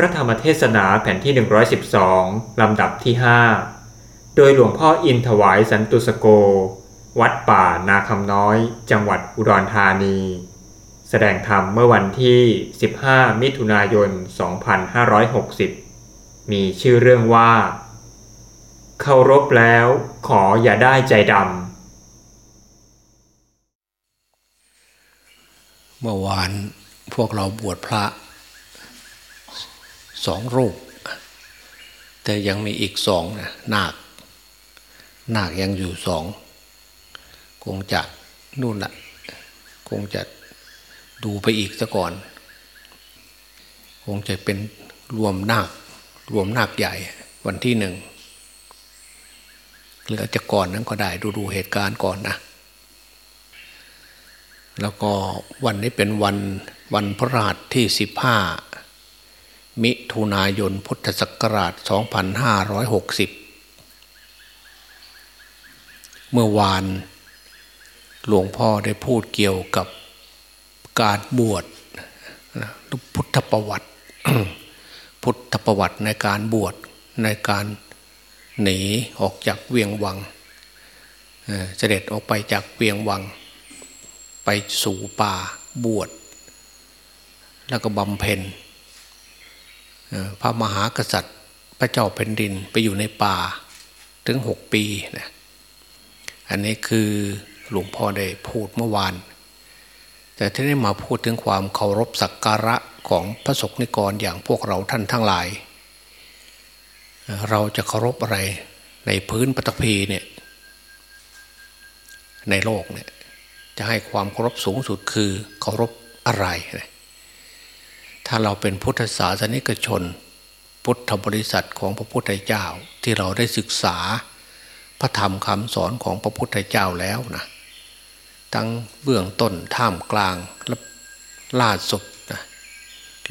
ระธรรมเทศนาแผ่นที่ 112 ลำดับที่ 5 โดยหลวงพ่ออินถวายสันตุสโก วัดป่านาคำน้อย จังหวัดอุดรธานี แสดงธรรมเมื่อวันที่ 15 มิถุนายน 2560 มีชื่อเรื่องว่า เคารพแล้วขออย่าได้ใจดำ เมื่อวานพวกเราบวชพระ สองรูป แต่ยังมีอีกสองนะนาคนาคยังอยู่สองคงจะนู่นละคงจะดูไปอีกซะก่อน คงจะเป็นรวมนาครวมนาคใหญ่วันที่หนึ่งหรืออาจจะก่อนนั้นก็ได้ดูดูเหตุการณ์ก่อนนะ แล้วก็วันนี้เป็นวันวันพระราชที่สิบห้า มิถุนายนพุทธศักราช 2560 เมื่อวานหลวงพ่อได้พูดเกี่ยวกับการบวชพุทธประวัติ พุทธประวัติในการบวชในการหนีออกจากเวียงวังเสด็จออกไปจากเวียงวัง ไปสู่ป่าบวช แล้วก็บำเพ็ญ พระมหากษัตริย์ พระเจ้าแผ่นดินไปอยู่ในป่า ถึงหกปีนะอันนี้คือหลวงพ่อได้พูดเมื่อวาน แต่ที่ได้มาพูดถึงความเคารพสักการะของพระสงฆ์นิกรอย่างพวกเราท่านทั้งหลาย เราจะเคารพอะไรในพื้นปฐพีเนี่ยในโลกเนี่ยจะให้ความเคารพสูงสุดคือเคารพอะไรนะ ถ้าเราเป็นพุทธศาสนิกชน พุทธบริษัทของพระพุทธเจ้าที่เราได้ศึกษา พระธรรมคำสอนของพระพุทธเจ้าแล้วนะทั้งเบื้องต้นท่ามกลางและล่าสุดนะ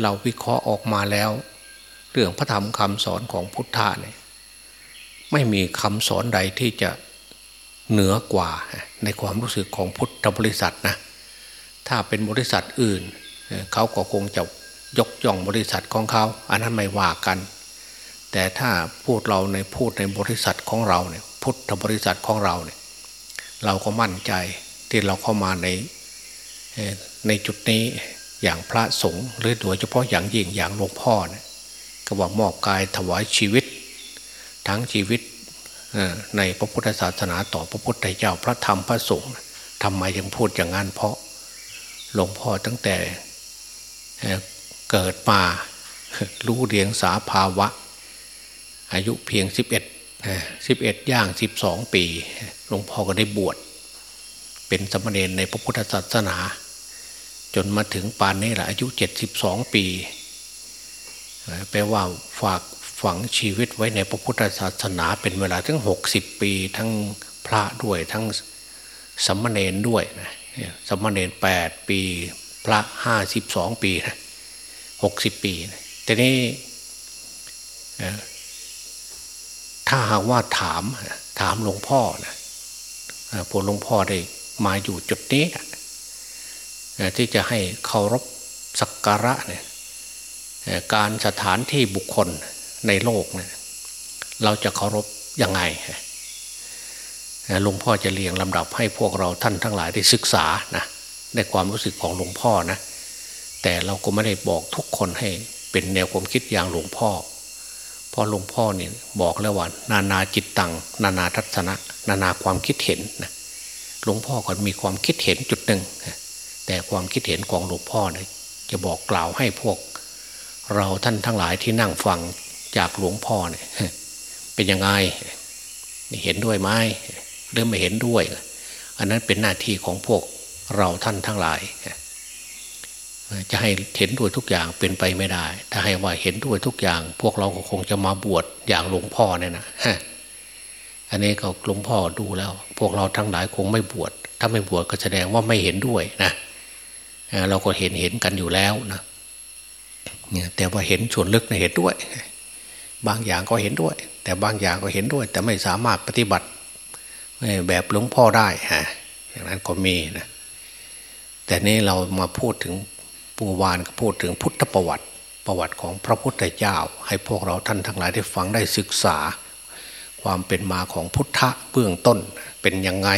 เราวิเคราะห์ออกมาแล้ว เรื่องพระธรรมคำสอนของพุทธะเนี่ยไม่มีคำสอนใดที่จะเหนือกว่าในความรู้สึกของพุทธบริษัทนะถ้าเป็นบริษัทอื่น เขาก็คงจะ ยกย่องบริษัทของเขา อันนั้นไม่ว่ากัน แต่ถ้าพูดเราในพูดในบริษัทของเราเนี่ยพุทธบริษัทของเราเนี่ยเราก็มั่นใจที่เราเข้ามาในในจุดนี้อย่างพระสงฆ์หรือโดยเฉพาะอย่างยิ่งอย่างหลวงพ่อเนี่ยก็ว่ามอบกายถวายชีวิต ทั้งชีวิตในพระพุทธศาสนาต่อพระพุทธเจ้าพระธรรมพระสงฆ์ทำไมยังพูดอย่างนั้นเพราะหลวงพ่อตั้งแต่ เกิดมา รู้เรียงสาภาวะ อายุเพียงสิบเอ็ดสิบเอ็ดย่างสิบสองปี หลวงพ่อก็ได้บวช เป็นสมณเณรในพระพุทธศาสนา จนมาถึงปานนี้แหละอายุเจ็ดสิบสองปี แปลว่าฝากฝังชีวิตไว้ในพระพุทธศาสนาเป็นเวลาถึงหกสิบปี ทั้งพระด้วยทั้งสมณเณรด้วยนะสมณเณรแปดปี พระห้าสิบสองปีนะ หกสิบปีแต่นี้ถ้าหากว่าถามถามหลวงพ่อนะพอหลวงพ่อได้มาอยู่จุดนี้ที่จะให้เคารพสักการะเนี่ยการสถานที่บุคคลในโลกเนี่ยเราจะเคารพยังไงหลวงพ่อจะเรียงลำดับให้พวกเราท่านทั้งหลายได้ศึกษานะในความรู้สึกของหลวงพ่อนะ แต่เราก็ไม่ได้บอกทุกคนให้เป็นแนวความคิดอย่างหลวงพ่อเพราะหลวงพ่อเนี่ยบอกแล้วว่านานาจิตตังนานาทัศนะ นานาความคิดเห็นนะหลวงพ่อก็มีความคิดเห็นจุดหนึ่งแต่ความคิดเห็นของหลวงพ่อเนี่ยจะบอกกล่าวให้พวก เราท่านทั้งหลายที่นั่งฟังจากหลวงพ่อเนี่ยเป็นยังไงเห็นด้วยไหมหรือไม่เห็นด้วย อันนั้นเป็นหน้าที่ของพวกเราท่านทั้งหลาย จะให้เห็นด้วยทุกอย่างเป็นไปไม่ได้ ถ้าให้ว่าเห็นด้วยทุกอย่าง พวกเราก็คงจะมาบวชอย่างหลวงพ่อเนี่ยนะอันนี้ก็หลวงพ่อดูแล้ว พวกเราทั้งหลายคงไม่บวชถ้าไม่บวชก็แสดงว่าไม่เห็นด้วยนะเราก็เห็นเห็นกันอยู่แล้วนะเนี่ยแต่ว่าเห็นส่วนลึกนะเห็นด้วย บางอย่างก็เห็นด้วย แต่บางอย่างก็เห็นด้วย แต่ไม่สามารถปฏิบัติแบบหลวงพ่อได้ฮะอย่างนั้นก็มีนะแต่นี้เรามาพูดถึง ปูวานก็พูดถึงพุทธประวัติประวัติของพระพุทธเจ้า ให้พวกเราท่านทั้งหลายได้ฟังได้ศึกษา ความเป็นมาของพุทธะเบื้องต้นเป็นยังไง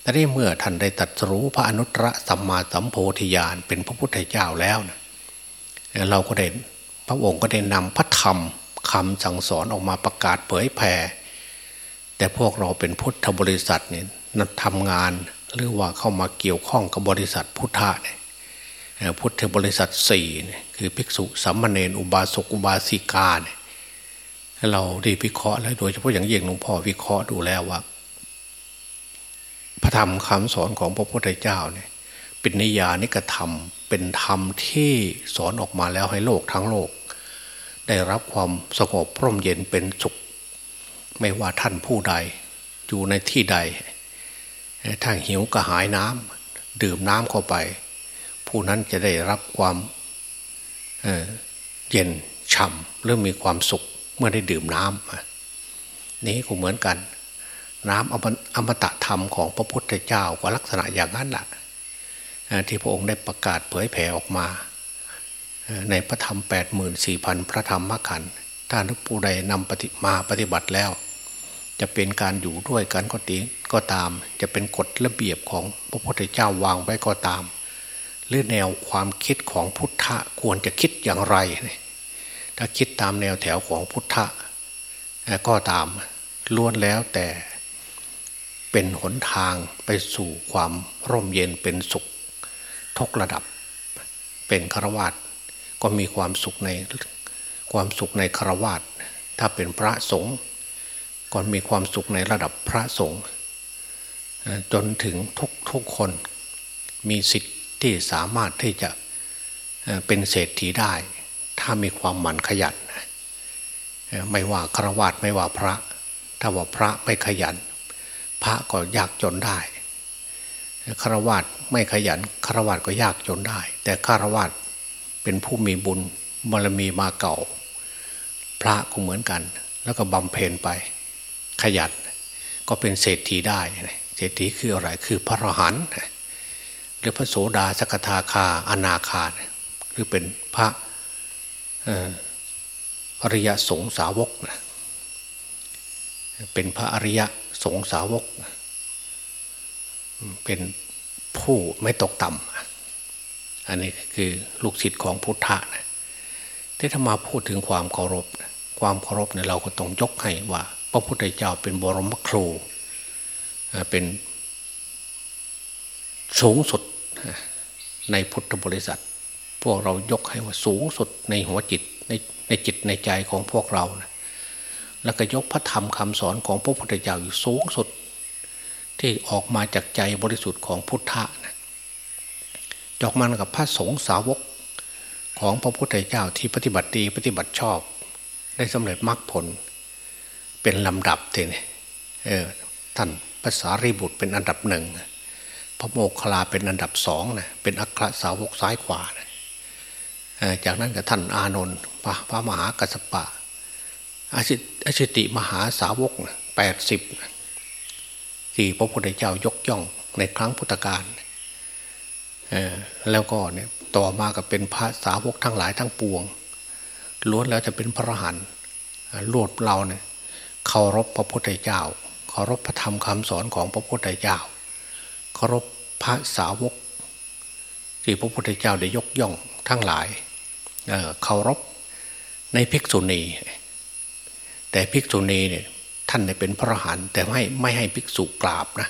แต่นี้เมื่อท่านได้ตัดรู้พระอนุตตรสัมมาสัมโพธิญาณเป็นพระพุทธเจ้าแล้วนะเราก็ได้พระองค์ก็ได้นำพระธรรมคำสั่งสอนออกมาประกาศเผยแผ่แต่พวกเราเป็นพุทธบริษัทเนี่ยนัดทำงานหรือว่าเข้ามาเกี่ยวข้องกับบริษัทพุทธะเนี่ย พุทธบริษัทสี่คือภิกษุสัมมาเนนอุบาสกอุบาสิกาเนี่ยเราได้วิเคราะห์แล้วโดยเฉพาะอย่างยิ่งหลวงพ่อวิเคราะห์ดูแล้วว่า พระธรรมคำสอนของพระพุทธเจ้าเนี่ยเป็นนิยานิกระทำเป็นธรรมที่สอนออกมาแล้วให้โลกทั้งโลก ได้รับความสงบพร่มเย็นเป็นสุข ไม่ว่าท่านผู้ใด อยู่ในที่ใดถ้าหิวกระหายน้ำดื่มน้ำเข้าไป ผู้นั้นจะได้รับความเเย็นฉ่ำหรือมีความสุขเมื่อได้ดื่มน้ำนี้ก็เหมือนกัน น้ำอมตะธรรมของพระพุทธเจ้าก็ลักษณะอย่างนั้นแหละที่พระองค์ได้ประกาศเผยแผ่ออกมา ในพระธรรมแปดหมื่นสี่พันพระธรรมมขันธ์ถ้าทุกผู้ใดนำปฏิมาปฏิบัติแล้ว จะเป็นการอยู่ด้วยกันก็ตีก็ตาม จะเป็นกฎระเบียบของพระพุทธเจ้าวางไว้ก็ตาม หรือแนวความคิดของพุทธะควรจะคิดอย่างไร ถ้าคิดตามแนวแถวของพุทธะก็ตามล้วนแล้วแต่เป็นหนทางไปสู่ความร่มเย็นเป็นสุขทุกระดับ เป็นฆราวาสก็มีความสุขในความสุขในฆราวาสถ้าเป็นพระสงฆ์ก็มีความสุขในระดับพระสงฆ์จนถึงทุกทุกคนมีสิทธิ ที่สามารถที่จะเป็นเศรษฐีได้ ถ้ามีความหมั่นขยันไม่ว่าฆราวาสไม่ว่าพระ ถ้าว่าพระไม่ขยัน พระก็ยากจนได้ฆราวาสไม่ขยันฆราวาสก็ยากจนได้ แต่ฆราวาสเป็นผู้มีบุญบารมีมาเก่า พระก็เหมือนกัน แล้วก็บำเพ็ญไป ขยันก็เป็นเศรษฐีได้ เศรษฐีคืออะไรคือพระอรหันต์ หรือพระโสดาสกทาคาอนาคาหรือเป็นพระอริยสงสาวกเป็นพระอริยสงสาวก เป็นผู้ไม่ตกต่ำอันนี้คือลูกศิษย์ของพุทธะนะที่ถ้ามาพูดถึงความเคารพ ความเคารพเนี่ยเราก็ต้องยกให้ว่า พระพุทธเจ้าเป็นบรมครู เป็น สูงสุดในพุทธบริษัท พวกเรายกให้ว่าสูงสุดในหัวจิตในในจิตในใจของพวกเรานะแล้วก็ยกพระธรรมคำสอนของพระพุทธเจ้าอยู่สูงสุด ที่ออกมาจากใจบริสุทธิ์ของพุทธะนะจอกมันกับพระสงฆ์สาวกของพระพุทธเจ้าที่ปฏิบัติดีปฏิบัติชอบ ได้สำเร็จมรรคผล เป็นลำดับทีนี่เออท่านภาษารีบุตรเป็นอันดับหนึ่ง พระโมคคลาเป็นอันดับสองนะเป็นอัครสาวกซ้ายขวานะจากนั้นกับท่านอานนท์พระพระมหากัสปะอาชิติมหาสาวกแปดสิบที่พระพุทธเจ้ายกย่องในครั้งพุทธกาลแล้วก็เนี่ยต่อมาก็เป็นพระสาวกทั้งหลายทั้งปวง ล้วนแล้วจะเป็นพระหันรวดเราเนี่ยเคารพพระพุทธเจ้า เคารพพระธรรมคำสอนของพระพุทธเจ้า เคารพพระสาวก ที่พระพุทธเจ้าได้ยกย่องทั้งหลายเคารพในภิกษุณี แต่ภิกษุณีเนี่ยท่านเป็นพระหันแต่ไม่ไม่ให้ภิกษุกราบนะ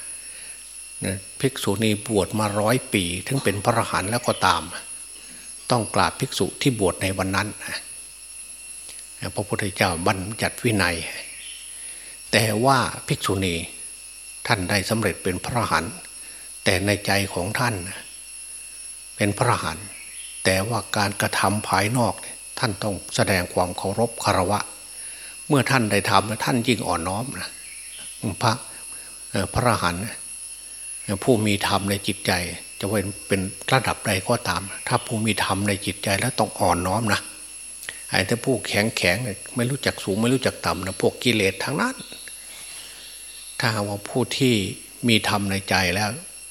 ภิกษุณีบวชมาร้อยปี ถึงเป็นพระหันแล้วก็ตาม ต้องกราบภิกษุที่บวชในวันนั้นพระพุทธเจ้าบัญญัติวินัย แต่ว่าภิกษุณีท่านได้สำเร็จเป็นพระหัน แต่ในใจของท่าน เป็นพระหันแต่ว่าการกระทำภายนอกท่านต้องแสดงความเคารพคารวะ เมื่อท่านได้ทำท่านยิ่งอ่อนน้อมนะพระพระหันผู้มีธรรมในจิตใจ จะเป็นเป็นระดับใดก็ตาม ถ้าผู้มีธรรมในจิตใจแล้วต้องอ่อนน้อมนะไอ้ถ้าผู้แข็งแข็งไม่รู้จักสูงไม่รู้จักต่ำนะพวกกิเลสทั้งนั้น ถ้าว่าผู้ที่มีธรรมในใจแล้ว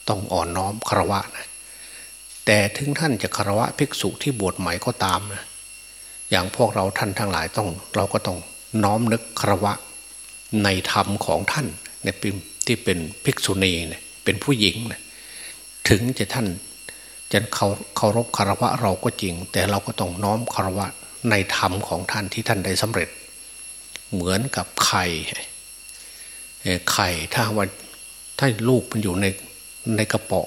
ต้องอ่อนน้อมคารวะนะแต่ถึงท่านจะคารวะภิกษุที่บวชใหม่ก็ตามนะอย่างพวกเราท่านทั้งหลายต้อง เราก็ต้องน้อมนึกคารวะ ในธรรมของท่านเนี่ยที่เป็นภิกษุณีเนี่ยเป็นผู้หญิงเนี่ยถึงจะท่านจะเขาเคารพคารวะเราก็จริง แต่เราก็ต้องน้อมคารวะในธรรมของท่านที่ท่านได้สำเร็จ เหมือนกับไข่ไข่ถ้าว่าถ้าลูกมันอยู่ใน ในกระเป๋อ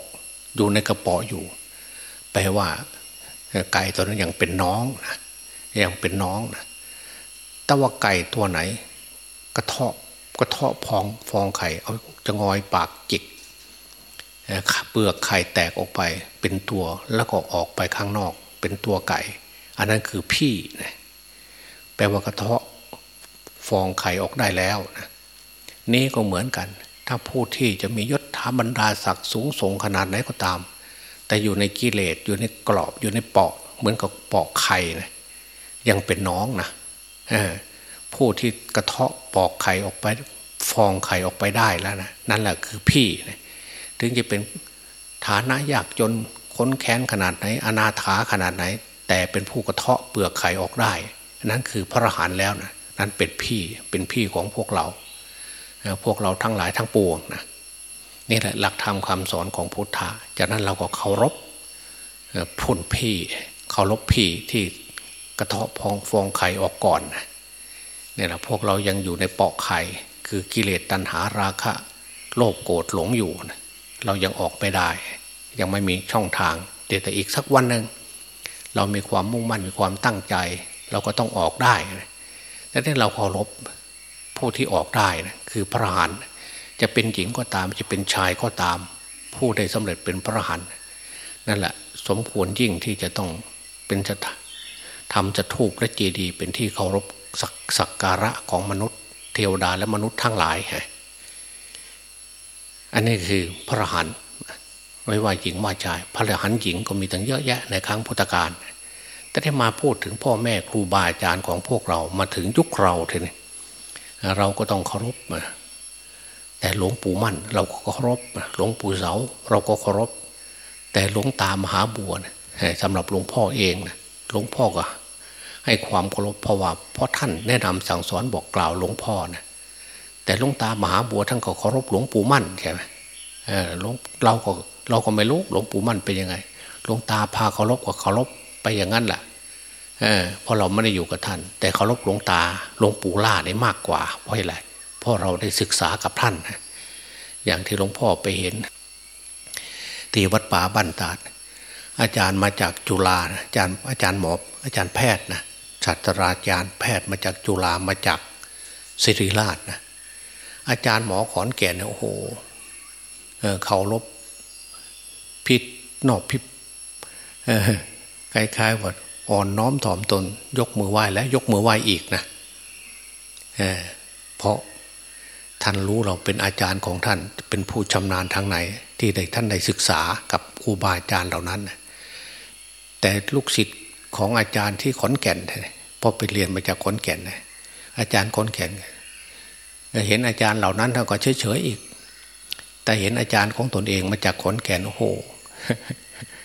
อยู่ในกระเป๋ออยู่ แปลว่าไก่ตัวนั้นยังเป็นน้องนะยังเป็นน้องนะแต่ว่าไก่ตัวไหน กระเทาะกระเทาะพองฟองไข่เอาจะงอยปากจิกเปลือกไข่แตกออกไปเป็นตัวแล้วก็ออกไปข้างนอก เป็นตัวไก่ อันนั้นคือพี่นะแปลว่ากระเทาะฟองไข่ออกได้แล้วนะนี่ก็เหมือนกัน ถ้าผู้ที่จะมียศถาบรรดาศักดิ์สูงส่งขนาดไหนก็ตาม แต่อยู่ในกิเลสอยู่ในกรอบอยู่ในปอกเหมือนกับปอกไข่นะยังเป็นน้องนะผู้ที่กระเทาะปอกไข่ออกไป ฟองไข่ออกไปได้แล้วนะนั่นแหละคือพี่นะถึงจะเป็นฐานะยากจนค้นแค้นขนาดไหน อนาถาขนาดไหน แต่เป็นผู้กระเทาะเปลือกไข่ออกได้ นั่นคือพระอรหันต์แล้วนะนั่นเป็นพี่เป็นพี่ของพวกเรา พวกเราทั้งหลายทั้งปวงนะนี่แหละหลักธรรมคำสอนของพุทธะจากนั้นเราก็เคารพพุ่นพี่เคารพพี่ที่กระเทาะพองฟองไข่ออกก่อนนี่แหละพวกเรายังอยู่ในปอกไข่คือกิเลสตัณหาราคะ โลภโกรธหลงอยู่นะเรายังออกไม่ได้ ยังไม่มีช่องทางแต่อีกสักวันหนึ่งเรามีความมุ่งมั่นมีความตั้งใจ เราก็ต้องออกได้แต่ที่เราเคารพ ผู้ที่ออกได้นะคือพระหันจะเป็นหญิงก็ตาม จะเป็นชายก็ตาม ผู้ได้สำเร็จเป็นพระหันนั่นแหละ สมควรยิ่งที่จะต้องเป็นจะทำจะทูบและเจดีย์เป็นที่เคารพสักการะของมนุษย์ เทวดาและมนุษย์ทั้งหลายฮะอันนี้คือพระหันไม่ว่าหญิงว่าชาย พระหันหญิงก็มีตั้งเยอะแยะในครั้งพุทธกาลแต่ถ้ามาพูดถึงพ่อแม่ครูบาอาจารย์ของพวกเรามาถึงยุคเราเทีนี้ เราก็ต้องเคารพแต่หลวงปู่มั่น เราก็เคารพหลวงปู่เสาเราก็เคารพ แต่หลวงตามหาบัวสำหรับหลวงพ่อเองนะหลวงพ่อก็ให้ความเคารพเพราะว่าเพราะท่านแนะนำสั่งสอนบอกกล่าวหลวงพ่อนะแต่หลวงตามหาบัวท่านก็เคารพหลวงปู่มั่นใช่ไหมเออเราก็เราก็ไม่รู้หลวงปู่มั่นเป็นยังไงหลวงตาพาเคารพก็เคารพไปอย่างนั้นแหละ เออเพราะเราไม่ได้อยู่กับท่าน แต่เคารพหลวงตาหลวงปู่ล่าได้มากกว่า เพราะอะไรเพราะเราได้ศึกษากับท่านอย่างที่หลวงพ่อไปเห็น ที่วัดป่าบ้านตาดอาจารย์มาจากจุฬาอาจารย์อาจารย์หมออาจารย์แพทย์นะศาสตราจารย์แพทย์มาจากจุฬามาจากศิริราชนะอาจารย์หมอขอนแก่นเนี่ยโอ้โหเขาลบพิษนอกพิษคล้ายๆว่า อ่อนน้อมถ่อมตน ยกมือไหว้และยกมือไหว้อีกนะเเพราะท่านรู้เราเป็นอาจารย์ของท่านเป็นผู้ชำนาญทางไหน ที่ได้ท่านได้ศึกษากับครูบาอาจารย์เหล่านั้น แต่ลูกศิษย์ของอาจารย์ที่ขอนแก่นพอไปเรียนมาจากขอนแก่นอาจารย์ขอนแก่นเห็นอาจารย์เหล่านั้นท่านก็เฉยๆอีก แต่เห็นอาจารย์ของตนเองมาจากขอนแก่นโอ้โห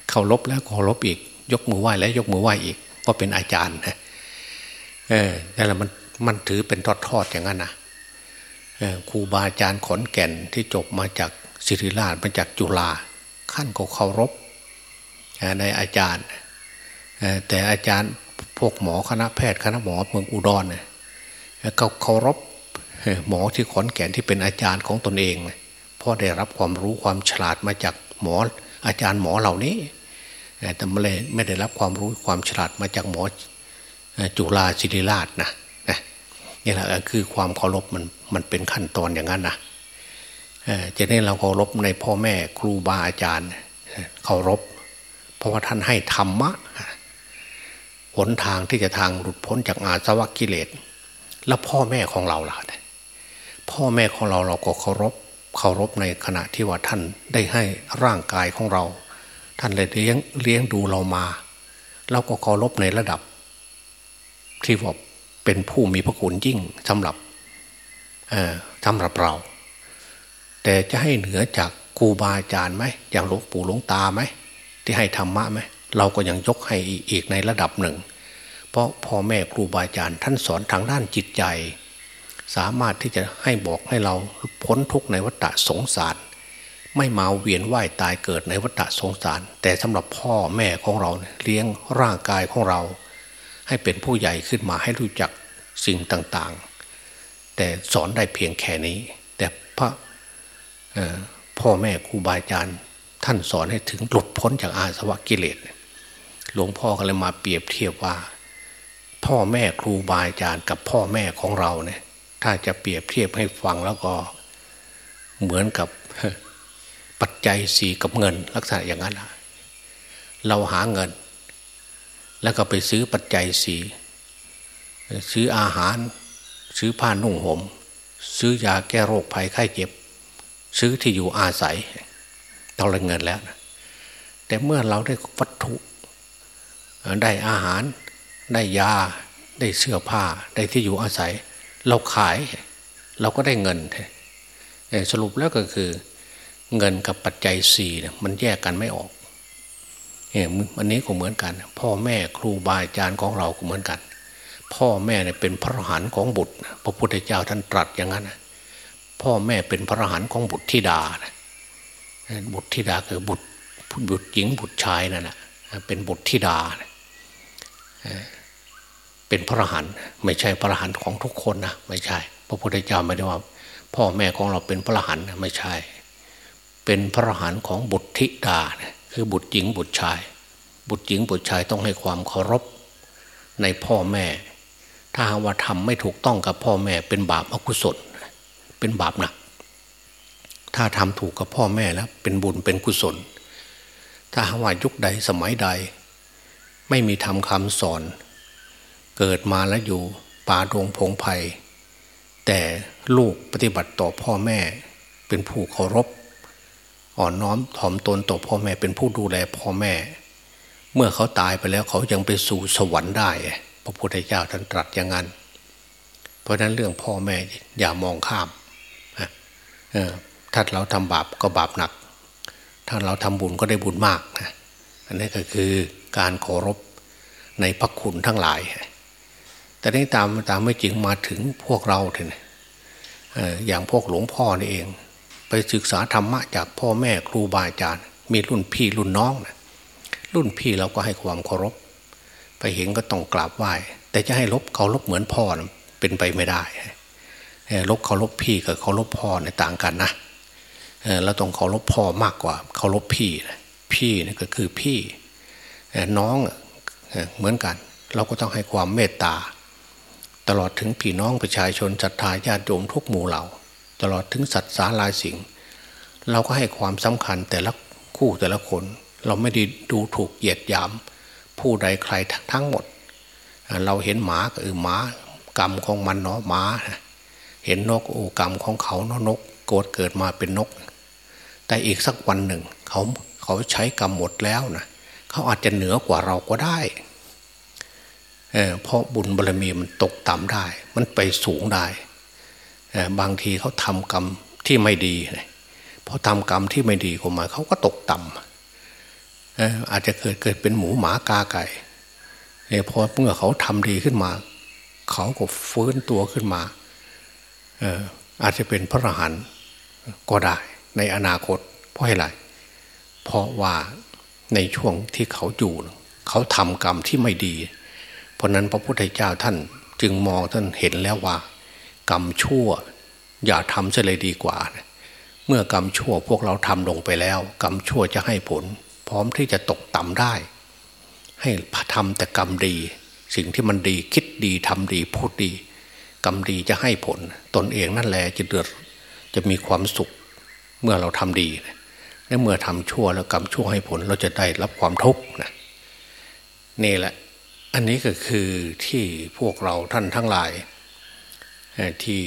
เขาลบแล้วเคารพอีก ยกมือไหว้แล้วยกมือไหว้อีกเพราะเป็นอาจารย์นะเออแต่ละมันมันถือเป็นทอดๆอย่างนั้นนะครูบาอาจารย์ขอนแก่นที่จบมาจากศิริราชมาจากจุฬาขั้นก็เคารพในอาจารย์ แต่อาจารย์พวกหมอคณะแพทย์คณะหมอเมืองอุดรเนี่ยเขาเคารพหมอที่ขอนแก่นที่เป็นอาจารย์ของตนเองเพราะได้รับความรู้ความฉลาดมาจากหมออาจารย์หมอเหล่านี้ แต่ไม่ได้ไม่ได้รับความรู้ความฉลาดมาจากหมอจุฬาศิริราชนะนี่แหละคือความเคารพมันมันเป็นขั้นตอนอย่างนั้นนะจะได้เราเคารพในพ่อแม่ครูบาอาจารย์เคารพ เพราะว่าท่านให้ธรรมะหนทางที่จะทางหลุดพ้นจากอาสวะกิเลส แล้วพ่อแม่ของเราล่ะพ่อแม่ของเราเราก็เคารพเคารพในขณะที่ว่าท่านได้ให้ร่างกายของเรา ท่านเลยเลี้ยงเลี้ยงดูเรามา เราก็เคารพในระดับ ที่ว่าเป็นผู้มีพระคุณยิ่งสำหรับสำหรับเรา แต่จะให้เหนือจากครูบาอาจารย์ไหมอย่างหลวงปู่หลวงตาไหมที่ให้ธรรมะไหมเราก็ยังยกให้อีกในระดับหนึ่ง เพเพราะพ่อแม่ครูบาอาจารย์ท่านสอนทางด้านจิตใจ สามารถที่จะให้บอกให้เราพ้นทุกข์ในวัฏสงสาร ไม่มาเวียนว่ายตายเกิดในวัฏสงสาร แต่สำหรับพ่อแม่ของเราเลี้ยงร่างกายของเรา ให้เป็นผู้ใหญ่ขึ้นมาให้รู้จักสิ่งต่างๆ แต่สอนได้เพียงแค่นี้ แต่พระพ่อแม่ครูบาอาจารย์ท่านสอนให้ถึงหลุดพ้นจากอาสวะกิเลส หลวงพ่อก็เลยมาเปรียบเทียบว่า พ่อแม่ครูบาอาจารย์กับพ่อแม่ของเราเนี่ย ถ้าจะเปรียบเทียบให้ฟังแล้วก็เหมือนกับ ปัจจัยสีกับเงิน ลักษณะอย่างนั้นเราหาเงิน แล้วก็ไปซื้อปัจจัยสีซื้ออาหาร ซื้อผ้านุ่งหม่มซื้อยาแก้โรคภัยไข้เจ็บ ซื้อที่อยู่อาศัยเราได้เงินแล้วนะแต่เมื่อเราได้วัตถุ ได้อาหาร ได้ยา ได้เสื้อผ้า ได้ที่อยู่อาศัย เราขาย เราก็ได้เงินสรุปแล้วก็คือ เงินกับปัจจัยสี่เนี่ยมันแยกกันไม่ออกเนี่ยวันนี้ก็เหมือนกัน พ่อแม่ครูบาอาจารย์ของเราก็เหมือนกัน พ่อแม่เนี่ยเป็นพระหันของบุตร พระพุทธเจ้าท่านตรัสอย่างนั้นพ่อแม่เป็นพระหันของบุตรธิดานะบุตรธิดาคือบุตรบุตรหญิงบุตรชายนั่นแหะเป็นบุตรธิดาเป็นพระหันไม่ใช่พระหันของทุกคนนะไม่ใช่ พระพุทธเจ้าไม่ได้ว่า พ่อแม่ของเราเป็นพระหันไม่ใช่ เป็นพระหันของบุตรธิดาคือบุตรหญิงบุตรชาย บุตรหญิงบุตรชายต้องให้ความเคารพในพ่อแม่ ถ้าว่าทำไม่ถูกต้องกับพ่อแม่ เป็นบาปอกุศล เป็นบาปหนัก ถ้าทำถูกกับพ่อแม่แล้วเป็นบุญเป็นกุศล ถ้าว่ายุคใดสมัยใด ไม่มีทำคำสอน เกิดมาแล้วอยู่ป่าดงพงไพ่แต่ลูกปฏิบัติต่อพ่อแม่ เป็นผู้เคารพ อ่อนน้อมถ่อมตนต่อพ่อแม่เป็นผู้ดูแลพ่อแม่ เมื่อเขาตายไปแล้วเขายังไปสู่สวรรค์ได้ พระพุทธเจ้าท่านตรัสอย่างนั้น เพราะนั้นเรื่องพ่อแม่อย่ามองข้ามถ้าเราทำบาปก็บาปหนัก ถ้าเราทำบุญก็ได้บุญมากนะอันนี้ก็คือการเคารพในพระคุณทั้งหลาย แต่นี้ตามตามไม่จริงมาถึงพวกเราเถอะอย่างพวกหลวงพ่อนี่เอง ไปศึกษาธรรมะจากพ่อแม่ครูบาอาจารย์ มีรุ่นพี่รุ่นน้องนะรุ่นพี่เราก็ให้ความเคารพ ไปเห็นก็ต้องกราบไหว้แต่จะให้ลบเขาลบเหมือนพ่อนะเป็นไปไม่ได้ลบเขาลบพี่กับเขาลบพ่อในต่างกันนะเราต้องเคารพพ่อมากกว่าเคารพพี่พี่นี่ก็คือพี่น้องเหมือนกัน เราก็ต้องให้ความเมตตา ตลอดถึงพี่น้องประชาชนศรัทธาญาติโยมทุกหมู่เหล่า ตลอดถึงสัตว์สาลายสิ่ง เราก็ให้ความสำคัญแต่ละคู่แต่ละคน เราไม่ได้ดูถูกเหยียดหยาม ผู้ใดใครทั้งหมด เราเห็นหมาก็เออหมากรรมของมันเนาะหมา เห็นนกโอกรรมของเขาเนาะนกโกรธเกิดมาเป็นนก แต่อีกสักวันหนึ่ง เขาเขาใช้กรรมหมดแล้วนะเขาอาจจะเหนือกว่าเราก็ได้เเพราะบุญบารมีมันตกต่ำได้ มันไปสูงได้ บางทีเขาทำกรรมที่ไม่ดีเพราะทำกรรมที่ไม่ดีเข้ามาเขาก็ตกต่ำอาจจะเกิดเกิดเป็นหมูหมากาไก่พอเมื่อเขาทำดีขึ้นมา เขาก็ฟื้นตัวขึ้นมาอาจจะเป็นพระอรหันต์ก็ได้ในอนาคต เพราะอะไรเพราะว่าในช่วงที่เขาอยู่เขาทำกรรมที่ไม่ดี เพราะนั้นพระพุทธเจ้าท่านจึงมองท่านเห็นแล้วว่า กรรมชั่ว อย่าทำเสียเลยดีกว่า เมื่อกรรมชั่วพวกเราทำลงไปแล้ว กรรมชั่วจะให้ผล พร้อมที่จะตกต่ำได้ ให้ทำแต่กรรมดี สิ่งที่มันดีคิดดีทำดีพูดดี กรรมดีจะให้ผล ตนเองนั่นแหละจะเดือดจะมีความสุข เมื่อเราทำดีและเมื่อทำชั่วแล้วกรรมชั่วให้ผลเราจะได้รับความทุกข์นะนี่แหละ อันนี้ก็คือที่พวกเราท่านทั้งหลาย ที่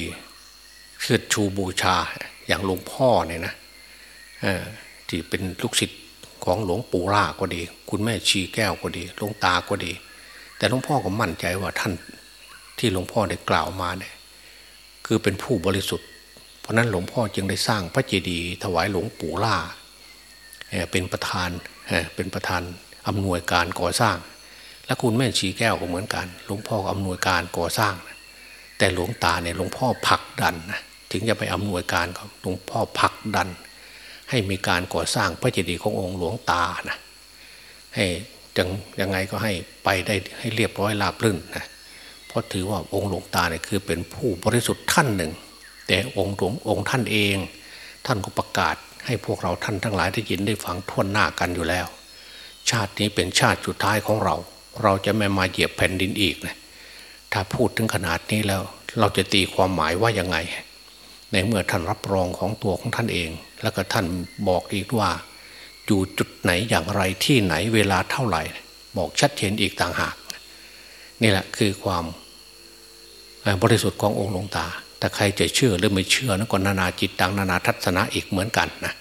เชิดชูบูชาอย่างหลวงพ่อเนี่ยนะที่เป็นลูกศิษย์ของหลวงปู่ล่าก็ดี คุณแม่ชีแก้วก็ดีหลวงตาก็ดี แต่หลวงพ่อก็มั่นใจว่าท่านที่หลวงพ่อได้กล่าวมาเนี่ยคือเป็นผู้บริสุทธิ์ เพราะนั้นหลวงพ่อจึงได้สร้างพระเจดีย์ถวายหลวงปู่ล่าเป็นประธานเป็นประธานอำนวยการก่อสร้าง และคุณแม่ชีแก้วก็เหมือนกัน หลวงพ่ออำนวยการก่อสร้างนะ แต่หลวงตาเนี่ยหลวงพ่อผลักดันนะถึงจะไปอำนวยการก็หลวงพ่อผลักดัน ให้มีการก่อสร้างพระเจดีย์ขององค์หลวงตานะให้จังยังไงก็ให้ไปได้ให้เรียบร้อยราบรื่นนะเพราะถือว่าองค์หลวงตาเนี่ยคือเป็นผู้บริสุทธิ์ท่านหนึ่ง แต่องค์หลวงองค์ท่านเอง ท่านก็ประกาศให้พวกเราท่านทั้งหลายได้ยินได้ฟังท่วนหน้ากันอยู่แล้ว ชาตินี้เป็นชาติสุดท้ายของเรา เราจะไม่มาเหยียบแผ่นดินอีกนะ ถ้าพูดถึงขนาดนี้แล้ว เราจะตีความหมายว่ายังไง ในเมื่อท่านรับรองของตัวของท่านเอง แล้วก็ท่านบอกอีกว่า อยู่จุดไหนอย่างไรที่ไหนเวลาเท่าไหร่ บอกชัดเจนอีกต่างหาก นี่แหละคือความบริสุทธิ์ขององค์หลวงตา แต่ใครจะเชื่อหรือไม่เชื่อนะก็นานาจิตตังนานาทัศนะอีกเหมือนกันนะ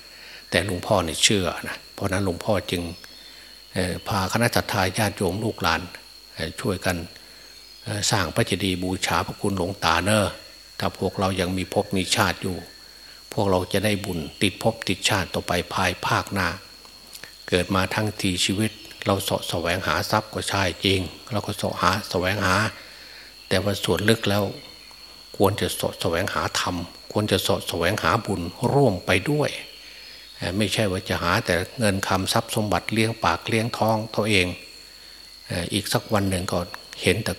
แต่หลวงพ่อเนี่ยเชื่อนะเพราะนั้นหลวงพ่อจึงพาคณะสัตยาญาติโยมลูกหลานช่วยกัน สร้างพระเจดีย์บูชาพระคุณหลวงตาเนอถ้าพวกเรายังมีภพมีชาติอยู่ พวกเราจะได้บุญติดภพติดชาติต่อไปภายภาคหน้า เกิดมาทั้งทีชีวิต เราสะแสวงหาทรัพย์ก็ใช่จริง เราก็สะหาแสวงหา แต่ว่าส่วนลึกแล้ว ควรจะสะแสวงหาธรรม ควรจะสะแสวงหาบุญร่วมไปด้วย ไม่ใช่ว่าจะหาแต่เงินคำทรัพย์สมบัติเลี้ยงปากเลี้ยงท้องตัวเอง อีกสักวันหนึ่งก็เห็นแต่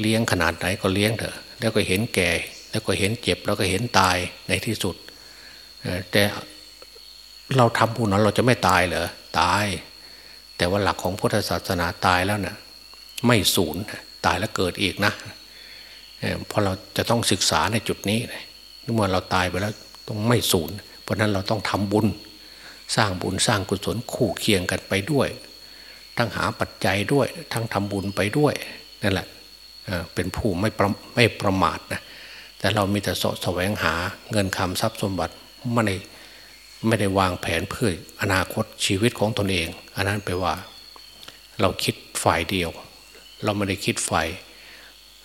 เลี้ยงขนาดไหนก็เลี้ยงเถอะ แล้วก็เห็นแก่ แล้วก็เห็นเจ็บ แล้วก็เห็นตายในที่สุด แต่เราทำบุญนั้นเราจะไม่ตายเหรอ ตาย แต่ว่าหลักของพุทธศาสนาตายแล้วนะ่ะไม่สูญตายแล้วเกิดอีกนะเพราะเราจะต้องศึกษาในจุดนี้เมื่อเราตายไปแล้วต้องไม่สูญเพราะนั้นเราต้องทำบุญ สร้างบุญสร้างกุศลคู่เคียงกันไปด้วย ทั้งหาปัจจัยด้วย ทั้งทำบุญไปด้วยนั่นแหละ เป็นผู้ไม่ประไม่ประมาทนะแต่เรามีแต่สะแสวงหาเงินคำทรัพย์สมบัติไม่ได้ไม่ได้วางแผนเพื่ออนาคตชีวิตของตนเอง อันนั้นแปลว่า เราคิดฝ่ายเดียว เราไม่ได้คิดฝ่าย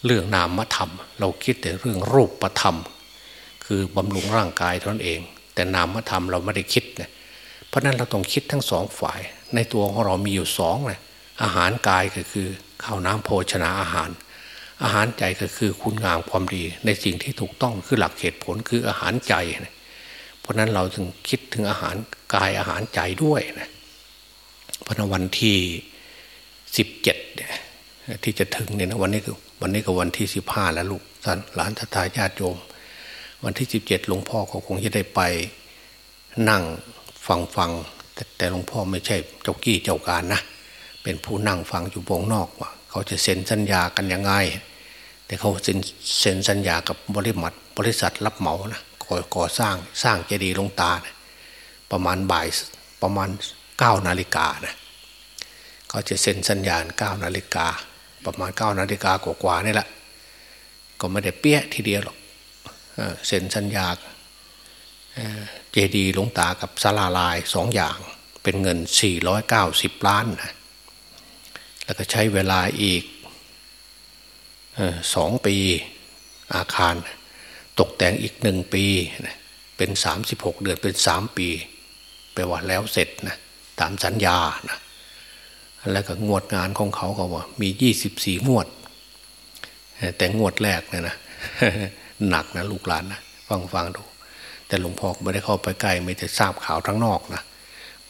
เรื่องนามธรรม เราคิดแต่เรื่องรูปธรรม คือบำรุงร่างกายตนเอง แต่นามธรรมเราไม่ได้คิดนะเพราะนั้นเราต้องคิดทั้งสองฝ่าย ในตัวของเรามีอยู่สองเลยอาหารกายก็คือข้าวน้ำโภชนาอาหาร อาหารใจก็คือคุณงามความดี ในสิ่งที่ถูกต้องคือหลักเหตุผลคืออาหารใจนะเพราะนั้นเราถึงคิดถึงอาหารกายอาหารใจด้วยนะพระวันที่สิบเจ็ดที่จะถึงเนี่ยนะวันนี้คือวันนี้ก็วันที่สิบห้าแล้วลูกท่านหลานทายาติโยม วันที่สิบเจ็ดหลวงพ่อก็คงจะได้ไปนั่งฟังฟังแต่แต่หลวงพ่อไม่ใช่เจ้ากี้เจ้าการนะ เป็นผู้นั่งฟังอยู่วงนอกว่า เขาจะเซ็นสัญญากันยังไง แต่เขาเซ็นสัญญากับบริมัดบริษัทรับเหมานะก่อก่อสร้างสร้างเจดีย์ลงตานะประมาณบ่ายประมาณเก้านาฬิกานะเขาจะเซ็นสัญญาณเก้านาฬิกา ประมาณเก้านาฬิกากว่าๆนี่แหละ ก็ไม่ได้เปี้ยทีเดียวหรอกเซ็นสัญญาเจดีย์ลงตากับสลาลายสองอย่าง เป็นเงิน 490 ล้านนะแล้วก็ใช้เวลาอีก สองปี อาคารตกแต่งอีกหนึ่งปี เป็นสามสิบหกเดือนเป็นสามปีแปว่าแล้วเสร็จนะตามสัญญานะแล้วก็งวดงานของเขาก็ว่า มียี่สิบสี่งวด แต่งวดแรกเนี่ยนะหนักนะลูกหลานนะฟังฟังดู แต่หลวงพ่อไม่ได้เข้าไปใกล้ไม่ได้ทราบข่าวทั้งนอกนะ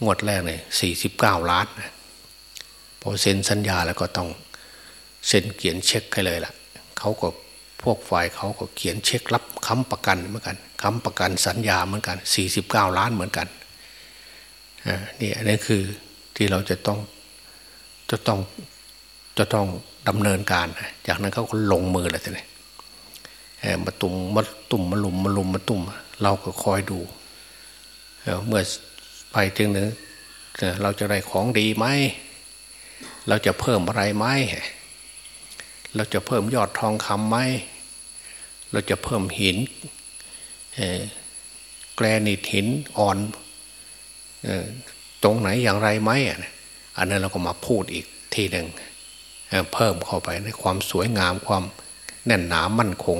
งวดแรกเนี่ยสี่สิบเก้าล้านนะพอเซ็นสัญญาแล้วก็ต้องเซ็นเขียนเช็คให้เลยล่ะ เขาก็พวกฝ่ายเขาก็เขียนเช็ครับค้ำประกันเหมือนกันค้ำประกันสัญญาเหมือนกัน 49 ล้านเหมือนกันนี่อันนี้คือที่เราจะต้องจะต้องจะต้องดำเนินการ จากนั้นเขาก็ลงมือเลยทีนี้มาตุ่มมาตุ่มมาลุมมาลุมมาตุ่ม เราก็คอยดูเมื่อไปถึงนึงเราจะได้ของดีไหม เราจะเพิ่มอะไรไหม เราจะเพิ่มยอดทองคำไหมเราจะเพิ่มหินแกรนิตหินอ่อนตรงไหนอย่างไรไหมอันนั้นเราก็มาพูดอีกทีหนึ่งเพิ่มเข้าไปในความสวยงามความแน่นหนามั่นคง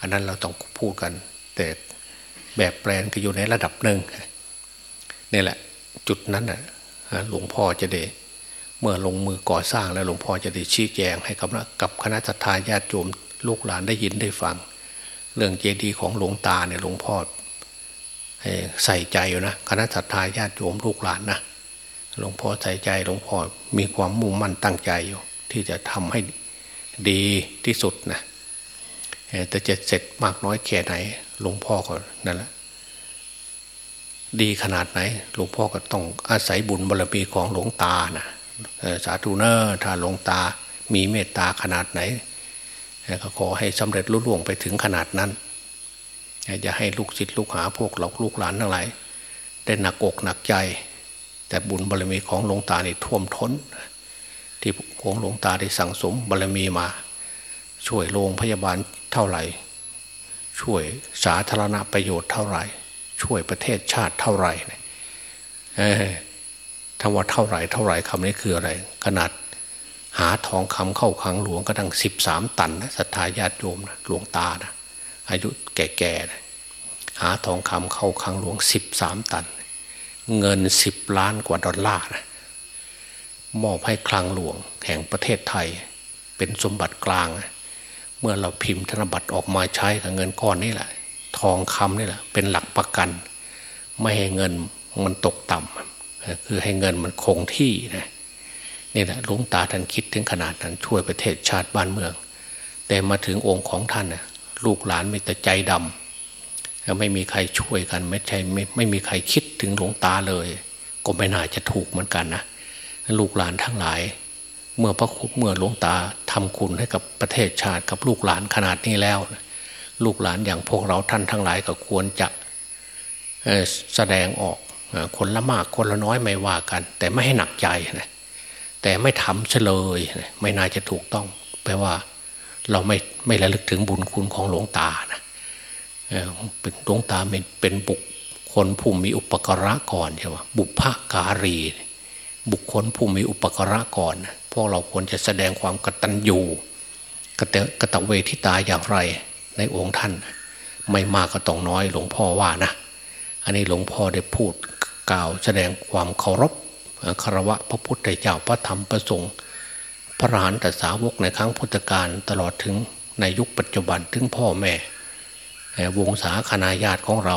อันนั้นเราต้องพูดกัน แต่แบบแปลนก็อยู่ในระดับหนึ่งนี่แหละ จุดนั้นน่ะหลวงพ่อจะได้ เมื่อลงมือก่อสร้างแล้วหลวงพ่อจะได้ชี้แจงให้กับกับคณะทาญาติโยมลูกหลานได้ยินได้ฟัง เรื่องเจดีย์ของหลวงตาเนี่ยหลวงพ่อใส่ใจอยู่นะคณะทาญาติโยมลูกหลานนะหลวงพ่อใส่ใจหลวงพ่อมีความมุ่งมั่นตั้งใจอยู่ที่จะทำให้ดีที่สุดนะแต่จะเสร็จมากน้อยแค่ไหนหลวงพ่อก็นั่นแหละดีขนาดไหนหลวงพ่อก็ต้องอาศัยบุญบารมีของหลวงตานะ สาธุเนอร์ถ้าหลวงตามีเมตตาขนาดไหนก็ขอให้สำเร็จรุ่ล่วงไปถึงขนาดนั้นอย่าให้ลูกศิษย์ลูกหาพวกเราลูกหลานทั้งหลายได้หนักอกหนักใจ แต่บุญบารมีของหลวงตานี่ท่วมท้น ที่ของหลวงตาได้สั่งสมบารมีมา ช่วยโรงพยาบาลเท่าไหร่ ช่วยสาธารณประโยชน์เท่าไหร่ ช่วยประเทศชาติเท่าไหร่ ถ้าว่าเท่าไหร่เท่าไหร่คำนี้คืออะไร ขนาดหาทองคำเข้าคลังหลวงก็ตั้งสิบสามตันนะศรัทธาญาติโยมนะหลวงตานะอายุแก่ๆนะหาทองคำเข้าคลังหลวงสิบสามตัน เงินสิบล้านกว่าดอลลาร์นะมอบให้คลังหลวงแห่งประเทศไทย เป็นสมบัติกลาง เมื่อเราพิมพ์ธนบัตรออกมาใช้กับเงินก้อนนี้แหละ ทองคำนี่แหละ เป็นหลักประกัน ไม่ให้เงินมันตกต่ำ คือให้เงินมันคงที่นะนี่แหละลุงตาท่านคิดถึงขนาดนั้นช่วยประเทศชาติบ้านเมือง แต่มาถึงองค์ของท่านนะลูกหลานมีแต่ใจดำไม่มีใครช่วยกันไม่ใช่ไม่ไม่มีใครคิดถึงหลวงตาเลย ก็ไม่น่าจะถูกเหมือนกันนะลูกหลานทั้งหลาย เมื่อพระคุณเมื่อหลวงตาทำคุณให้กับประเทศชาติกับลูกหลานขนาดนี้แล้ว ลูกหลานอย่างพวกเราท่านทั้งหลายก็ควรจะแสดงออก คนละมากคนละน้อยไม่ว่ากัน แต่ไม่ให้หนักใจนะแต่ไม่ทำเฉลยไม่น่าจะถูกต้องแปลว่า เราไม่ไม่ระลึกถึงบุญคุณของหลวงตานะเป็นหลวงตาเป็นเป็นบุคคลผู้มีอุปการะก่อนใช่ไหมบุพการี บุคคลผู้มีอุปการะก่อนพวกเราควรจะแสดงความกตัญญูกตกตเวทิตาอย่างไรในองค์ท่าน ไม่มากก็ต้องน้อยหลวงพ่อว่านะ อันนี้หลวงพ่อได้พูด กล่าวแสดงความเคารพคารวะพระพุทธเจ้าพระธรรมพระสงฆ์พระรานแต่สาวกในครั้งพุทธกาลตลอดถึงในยุคปัจจุบันถึงพ่อแม่วงศาคณาญาติของเรา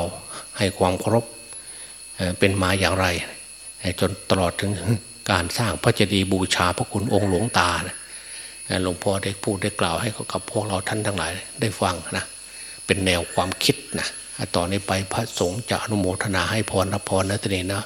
ให้ความเคารพเป็นมาอย่างไร จนตลอดถึงการสร้างพระเจดีย์บูชาพระคุณองค์หลวงตาหลวงพ่อได้พูดได้กล่าวให้กับพวกเราท่านทั้งหลายได้ฟังนะเป็นแนวความคิดนะ ต่อนนี้ไปพระสงฆ์จะอนุโมทนาให้พรรับพรนะทีนี้นะ